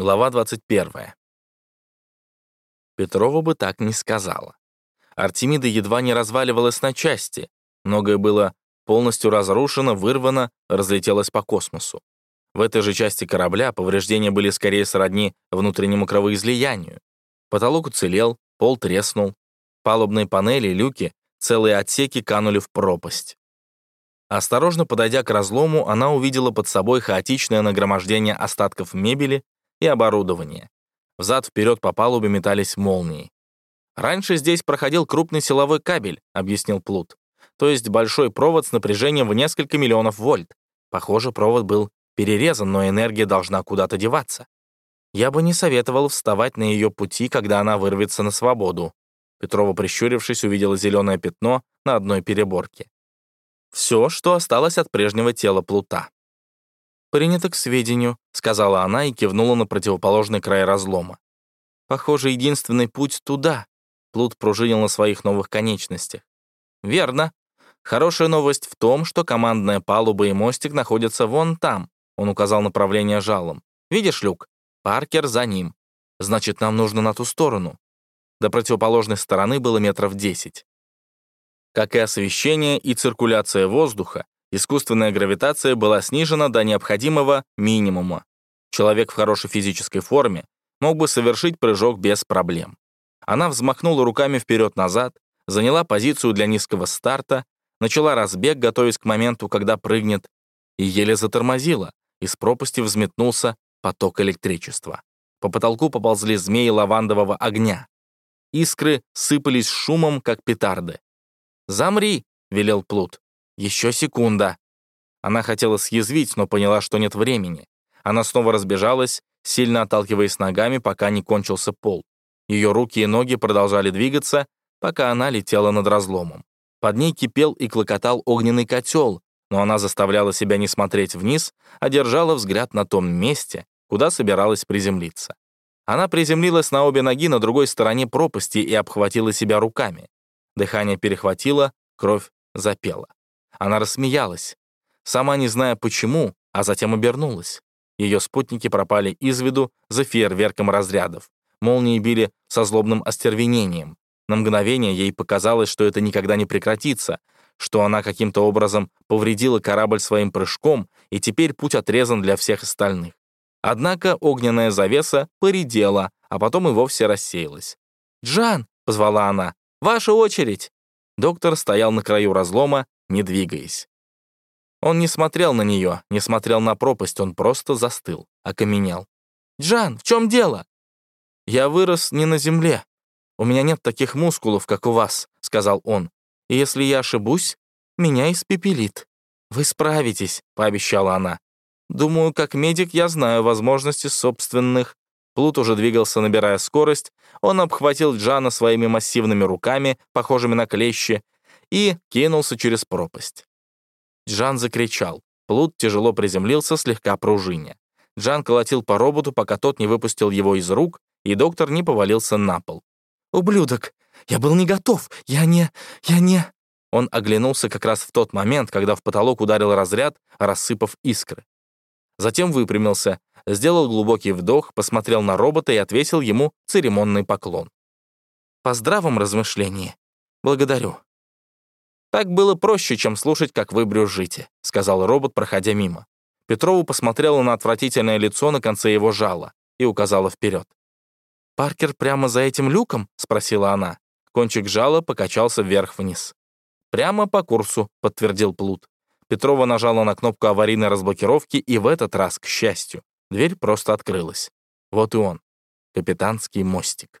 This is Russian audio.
Глава 21. Петрова бы так не сказала. Артемида едва не разваливалась на части. Многое было полностью разрушено, вырвано, разлетелось по космосу. В этой же части корабля повреждения были скорее сродни внутреннему кровоизлиянию. Потолок уцелел, пол треснул. Палубные панели, люки, целые отсеки канули в пропасть. Осторожно подойдя к разлому, она увидела под собой хаотичное нагромождение остатков мебели, и оборудование. Взад-вперед по палубе метались молнии. «Раньше здесь проходил крупный силовой кабель», — объяснил Плут. «То есть большой провод с напряжением в несколько миллионов вольт. Похоже, провод был перерезан, но энергия должна куда-то деваться. Я бы не советовал вставать на ее пути, когда она вырвется на свободу». Петрова, прищурившись, увидела зеленое пятно на одной переборке. Все, что осталось от прежнего тела Плута. «Принято к сведению», — сказала она и кивнула на противоположный край разлома. «Похоже, единственный путь туда». Плут пружинил на своих новых конечностях. «Верно. Хорошая новость в том, что командная палуба и мостик находятся вон там», он указал направление жалом. «Видишь, Люк? Паркер за ним. Значит, нам нужно на ту сторону». До противоположной стороны было метров десять. Как и освещение и циркуляция воздуха, искусственная гравитация была снижена до необходимого минимума. Человек в хорошей физической форме мог бы совершить прыжок без проблем. Она взмахнула руками вперед-назад, заняла позицию для низкого старта, начала разбег, готовясь к моменту, когда прыгнет, и еле затормозила. Из пропасти взметнулся поток электричества. По потолку поползли змеи лавандового огня. Искры сыпались шумом, как петарды. «Замри!» — велел Плут. Еще секунда. Она хотела съязвить, но поняла, что нет времени. Она снова разбежалась, сильно отталкиваясь ногами, пока не кончился пол. Ее руки и ноги продолжали двигаться, пока она летела над разломом. Под ней кипел и клокотал огненный котел, но она заставляла себя не смотреть вниз, а держала взгляд на том месте, куда собиралась приземлиться. Она приземлилась на обе ноги на другой стороне пропасти и обхватила себя руками. Дыхание перехватило, кровь запела. Она рассмеялась, сама не зная почему, а затем обернулась. Ее спутники пропали из виду за фейерверком разрядов. Молнии били со злобным остервенением. На мгновение ей показалось, что это никогда не прекратится, что она каким-то образом повредила корабль своим прыжком, и теперь путь отрезан для всех остальных. Однако огненная завеса поредела, а потом и вовсе рассеялась. «Джан!» — позвала она. «Ваша очередь!» Доктор стоял на краю разлома, не двигаясь. Он не смотрел на нее, не смотрел на пропасть, он просто застыл, окаменел. «Джан, в чем дело?» «Я вырос не на земле. У меня нет таких мускулов, как у вас», — сказал он. «И если я ошибусь, меня испепелит». «Вы справитесь», — пообещала она. «Думаю, как медик я знаю возможности собственных». Плут уже двигался, набирая скорость. Он обхватил Джана своими массивными руками, похожими на клещи, и кинулся через пропасть. Джан закричал. Плут тяжело приземлился, слегка пружиня. Джан колотил по роботу, пока тот не выпустил его из рук, и доктор не повалился на пол. «Ублюдок! Я был не готов! Я не... я не...» Он оглянулся как раз в тот момент, когда в потолок ударил разряд, рассыпав искры. Затем выпрямился, сделал глубокий вдох, посмотрел на робота и отвесил ему церемонный поклон. «По здравом размышлении. Благодарю. «Так было проще, чем слушать, как вы брюзжите», — сказал робот, проходя мимо. Петрову посмотрела на отвратительное лицо на конце его жала и указала вперед. «Паркер прямо за этим люком?» — спросила она. Кончик жала покачался вверх-вниз. «Прямо по курсу», — подтвердил Плут. Петрова нажала на кнопку аварийной разблокировки, и в этот раз, к счастью, дверь просто открылась. Вот и он, капитанский мостик.